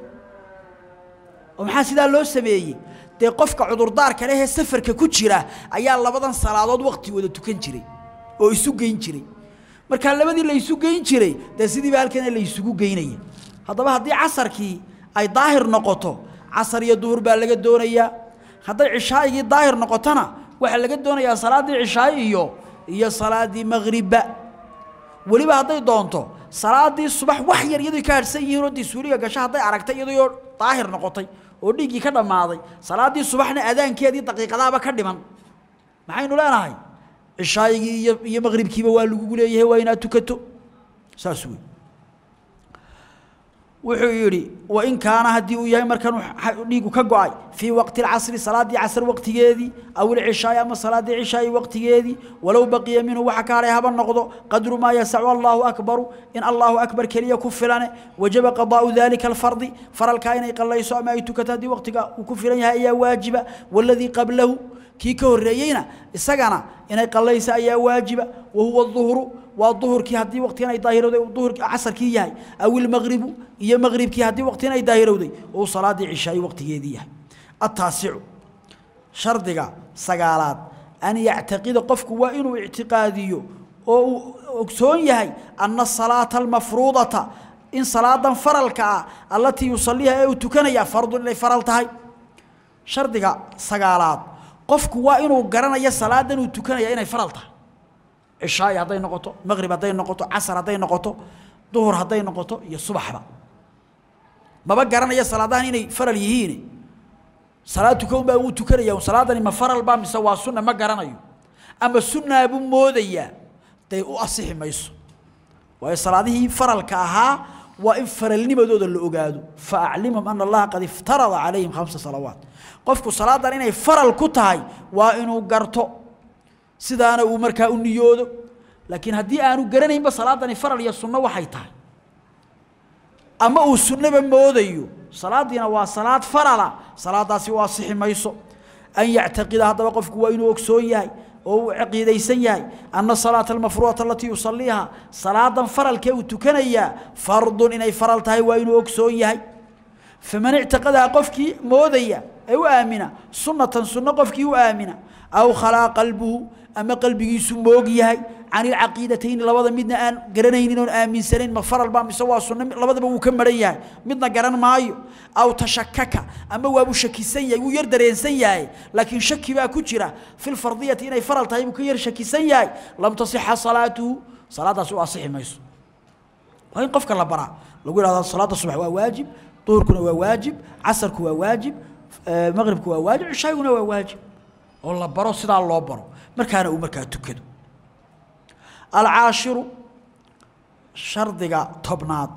oo maxaa sidaa loo sameeyey dee qofka cudurdaarka leh ee safarka ku jira ayaa labadan salaadood waqti wada tukan jiray oo isu geyn jiray. Markaa labadii la isu geyn jiray dee sidiiba halkana la isugu geynaya. Haddaba haddii casarkii ay daahir noqoto casar iyo duhur baa laga doonayaa hadday cishaa'igii daahir noqotona waxaa laga doonayaa salaaddii cishaa'i iyo iyo salaaddii maqhribba weliba hadday doonto salaaddii subax wax yar iyadoo ka hadhsan yihiin oo dii suuliga gasho hadday aragtay iyadoo daahir noqotay oo dhiiggii ka dhammaaday salaaddii subaxna adaankeedii daqiiqadaaba ka dhiman. Maxaynu leenahay? Cishaayigii iyo maqhribkiiba waa lagugu leeyahay waa inaad tukato. Saas wey wuxuu yidhi wain kaana haddii uu yahay markan dhiigu ka go'ay fii waqti alcasri salaaddii casr waqtigeedii aw ilcishaai ama salaaddii cishaai waqtigeedii walow baqiya minhu waxa ka hadhay haba noqdo qadru maa yasacu allahu akbaru in allahu akbar keliya ku filane wajaba qadaa'u dalika alfardi faralkaa inay qallayso ama ay tukato haddii waqtiga uu ku filan yahay ayaa waajiba waladii qablahu kii ka horreeyeyna isagana inay qallayso ayaa waajiba. Wahuwa duhru waa duhurkii haddii waqtigan ay daahirowday duhur casarkii yahay. Aw ilmaqribu iyo maqribkii haddii waqtigan ay daahirowday uu salaaddii cishaayi waqtigeedii yahay. Attaasicu shardiga sagaalaad an yactaqida qofku waa inuu ictiqaadiyo oo uu ogsoon yahay ana asalaata almafruudata in salaadan faralka ah allatii yusaliiha ee uu tukanaya fardun inay qofku waa inuu garanayo salaadan uu tukanaya inay faral tahay. Cishaa'i hadday noqoto maqrib hadday noqoto casar hadday noqoto duhur hadday noqoto iyo subaxba. Maba garanaya salaadahan inay faral yihiin. Salaad tukan baa uu tukanaya salaadani ma faral baa mise waa sunna ma garanayo. Ama sunnaa moodayaa day u asixi mayso. Waayo salaadihii faralka ahaa waa in faralnimadooda la ogaado. Fa aclimhum ana allaha qad iftarada calayhim khamsa salawaat qofku salaadan inay faral ku tahay waa inuu garto sidaana uu markaa u niyoodo. Laakiin haddii aanu garanaynba salaadani faral iyo sunno waxay tahay. Ama uu sunnaba moodayo salaadiina waa salaad farala salaadaasi u asixi mayso. An yactaqida haddaba qofku waa inuu ogsoon yahay oo uu caqiidaysan yahay ana salaata almafruudata alatii yusaliiha salaadan faralkee uu tukanayaa fardun inay faral tahay waa inuu ogsoon yahay. Faman ictaqadaha qofkii moodaya ee u aamina? Sunnatan sunno qofkii u aamina? Aw khalaa qalbuhu ama qalbigiisu moog yahay? Can ilcaqiidatayn labada midna aan garanaynin oon aaminsanayn ma faral baa mise waa sunno labadaba wuu ka maran yahay. Midna garan maayo. Aw tashakaka ama waabuu shakisan yahay wuu yar dareensan yahay. Laakiin shaki baa ku jira. Fi lfardiyati inay faral tahay buu ka yar shakisan yahay. Lam tasixa salaatuhu. Salaadaas u asixi mayso. Waa in qofka la baraa. Lagu yidhahdo salaada subax waa waajib duhurkuna waa waajib casarku waa waajib maqribku waa waajib cishaaguna waa waajib. Oo la baro sidaa loo baro. Markaana uu markaa tukado alcaashiru shardiga tobnaad.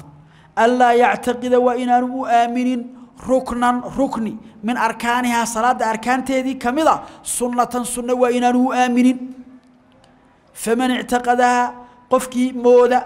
Anlaa yactaqida waa inaanu u aaminin ruknan rukni min arkaanihaa salaadda arkaanteedii ka mid a sunnatan sunno waa inaanu u aaminin. Faman ictaqadahaa qofkii mooda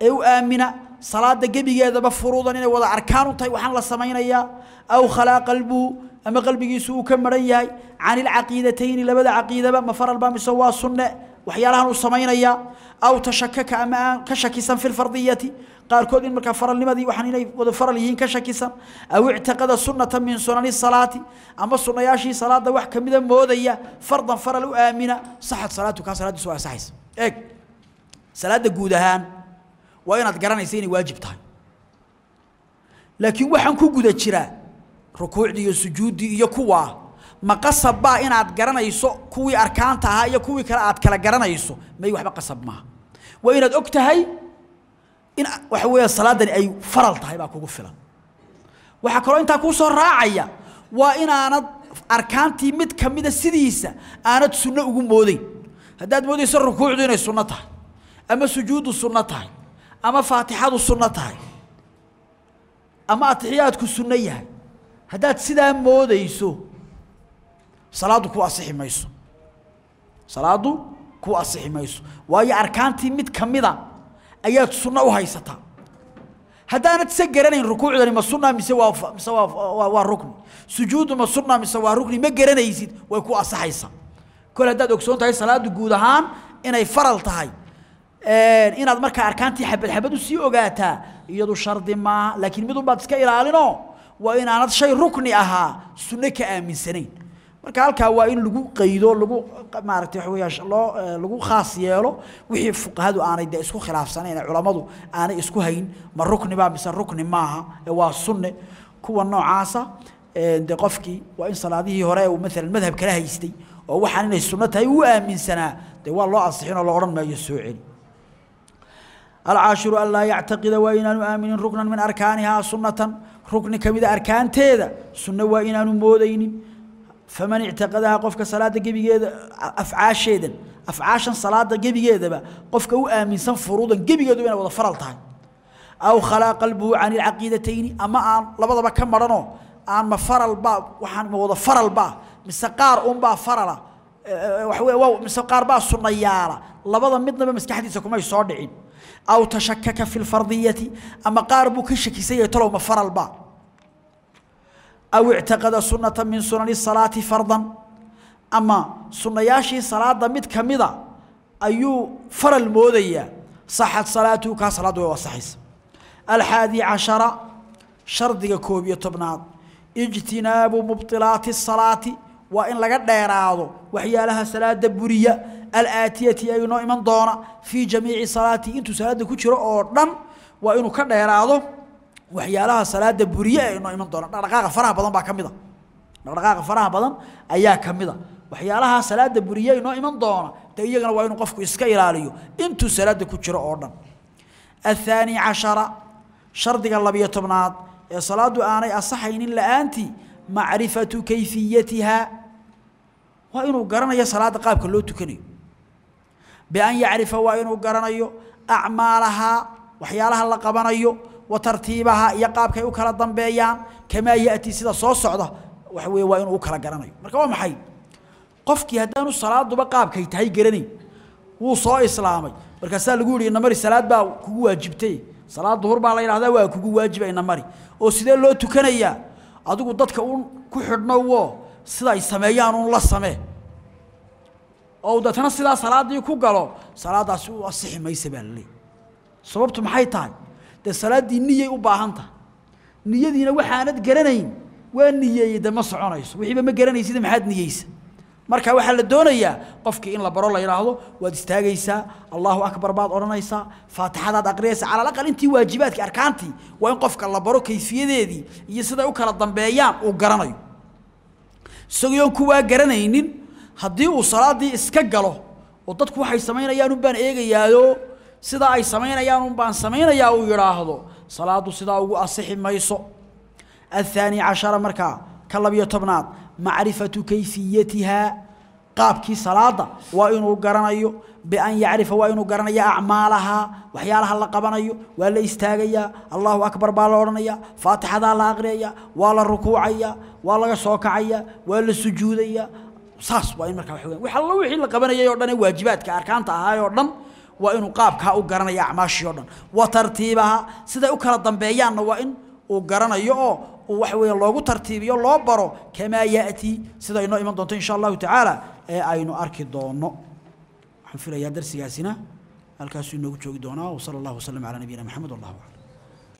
ee u aamina salaada gebigeedaba furuudan inay wada arkaan u tahay waxaan la samaynayaa. Aw khalaa qalbuhu ama qalbigiisu uu ka maran yahay. Can ilcaqiidatayni labada caqiidaba ma faral waa sunne? Waxyaalahan uu samaynayaa aw tashakaka ama aan ka shakisan fi lfardiyati qaarkood in markaa faralnimadii waxaan inay wada faral yihiin ka shakisan. Aw ictaqada sunnata min sunani salaati. Ama sunnayaashii salaada wax kamida moodaya fardan faral u aamina. Saxad salaatu kaa salaadiisu waa asaxaysa eeg. Salaada guud ahaan waa inaad garanaysa inay waajib tahay. Laakiin waxaan ku guda jiraa rukuucdii iyo sujuuddii iyo kuwaa ma qasab baa inaad garanayso kuwii arkaanta ahaa iyo kuwii kale aad kala garanayso? May waxba qasab maaha. Waa inaad og tahay in waxa weeya salaadani ay faral tahay baa kugu filan. Waxaa kaloo intaa kuu soo raacaya waa inaanad arkaantii mid ka mida sidiisa aanad sunno ugu moodeyn haddaad moodayso rukuucdu inay sunno tahay ama sujuuddu sunno tahay ama faatixadu sunno tahay. Ama atixiyaadku sunno yahay. Haddaad sidaa moodayso salaaddu ku asixi mayso. Salaaddu ku asixi mayso. Waayo arkaantii mid ka mida ayaad sunno u haysataa. Haddaanad se garanayn rukuucdani ma sunna mise waa mise waa waa rukni. Sujuuddu ma sunna mise waa rukni. Ma garanaysid way ku asaxaysaa kol haddaad ogsoon tahay salaaddu guud ahaan inay faral tahay inaad markaa arkaantii xabad xabad u sii ogaataa iyadu shardi maaha laakiin midun baad iska ilaalinoo waa inaanad shay rukni ahaa sunno ka aaminsanayn. Marka halkaa waa in lagu qaydo lagu maaragtay waxa weeyaa loo lagu khaas yeelo wixii fuqahadu aanay de isku khilaafsanayn culammadu aanay isku hayn ma rukni baa mise rukni maaha ee waa sunne. Kuwa noocaasa de qofkii waa in salaadihii hore uu maalan madhab kala haystay oo waxaan inay sunno tahay uu aaminsanaa dee waa loo ansixin oo la odhan maayo soo celi alcaashiru an laa yactaqida waa inaanu aaminin ruknan min arkaanihaa sunnatan rukni ka mida arkaanteeda sunno waa inaanu moodaynin faman ictaqadaha qofka salaada gebigeeda afcaasheedan afcaashan salaada gebigeedaba qofka u aaminsan furuudan gebigeedu inay wada faral tahay aw khalaa qalbuhu can ilcaqiidatayni ama aan labadaba ka maranoo aan ma faral baa waxaan ma wada faral baa mise qaar unbaa farala waxa wey waa mise qaar baa sunnayaala labada midnaba maskaxdiisa soo dhicin aw tashakaka fi lfardiyati ama qaar buu ka shakisan yahay talow ma faral baa aw ictaqada sunnata min sunani salaati fardan ama sunnayaashii salaada mid ka mida ayuu faral moodayaa saxad salaatuhu kaa salaaddu way wasaxaysa alxaadi cashara shardiga koob iyo tobnaad ijtinaabu mubطilaati الsalaati waa in laga dheeraado waxyaalaha salaada buriya alaatiyati ay noo iman doona fii jamiici salaati intuu salaada ku jiro oo dhan waa inuu ka dheeraado waxyaalaha salaada buriye ee inoo iman doona. Dhaqdhaqaaqa faraha badan baa ka mid a. Dhaqdhaqaaqa faraha badan ayaa ka mid a. Waxyaalaha salaada buriye inoo iman doona dee iyagana waa inuu qofku iska ilaaliyo intuu salaada ku jiro oo dhan. Athaani cashara shardiga labiyo tobnaad ee salaadu aanay asaxaynin la'aantii macrifatu kayfiyatiha waa inuu garanayo salaada qaabka loo tukanayo. Bian yacrifa waa inuu garanayo acmaalahaa waxyaalaha la qabanayo wa tartiibaha iyo qaabkay u kala dambeeyaan kamaa ya'tii sida soo socda waxa weeye waa inuu u kala garanayo. Marka waa maxay? Qofkii haddaanu salaaduba qaabkay tahay garanayn wuu soo islaamay. Markaasaa lagu yihi inamari salaad baa kugu waajibtay. Salaad duhur baa la yidhahdaa waa kugu waajiba inamari oo sidee loo tukanayaa? Adigu dadka un ku xidhno wo siday sameeyaan un la samee. Oo deetana sidaa salaaddii ku galo salaaddaasi u asixi maysa baa laleeyahy sababtu maxay tahay? Dee salaaddii niyay u baahan tahay. Niyadiina waxaanad garanayn waa niyeeyey de ma soconayso. Wixiiba ma garanaysida maxaad niyeysa? Marka waxaa la doonayaa qofkii in la baro la yidhaahdo waad istaagaysaa allahu akbar baad odhanaysaa faatixadaad aqriyaysaa cala alaqal intii waajibaadkii arkaantii waa in qofka la baro kayfiyadeedii iyo siday u kala dambeeyaan uu garanayo isagoon kuwaa garanaynin haddii uu salaaddii iska galo oo dadku waxay samaynayaan un baan eegayaayo sidaa ay samaynayaan un baan samaynayaa uu yidhaahdo salaaddu sidaa ugu asixi mayso. Athaani cashara markaa ka labiyo tobnaad macrifatu kayfiyatihaa qaabkii salaada waa inuu garanayo bian yacrifa waa inuu garanayo acmaalahaa waxyaalaha la qabanayo waa la istaagayaa allahu akbar baa la odhanayaa faatixadaa la aqriyaya waa la rukuucaya waa laga soo kacaya waa la sujuudaya. Saas waa in markaa wa wax wixii la qabanayay oo dhan ee waajibaadka arkaanta ahaay oo dhan waa inuu qaabkaa u garanaya acmaashii oo dhan. Wa tartiibaha siday u kala dambeeyaanna waa in uu garanayo oo waxa weeye loogu tartiibiyo loo baro kamaa ya'tii sida inoo iman doonto insha allahu tacaala ee aynu arki doono. Waxaan filayaa darsigaasina halkaasuu inoogu joogi doonaa wasala allahu wasalam calaa nabiyina maxamed wallahu aclam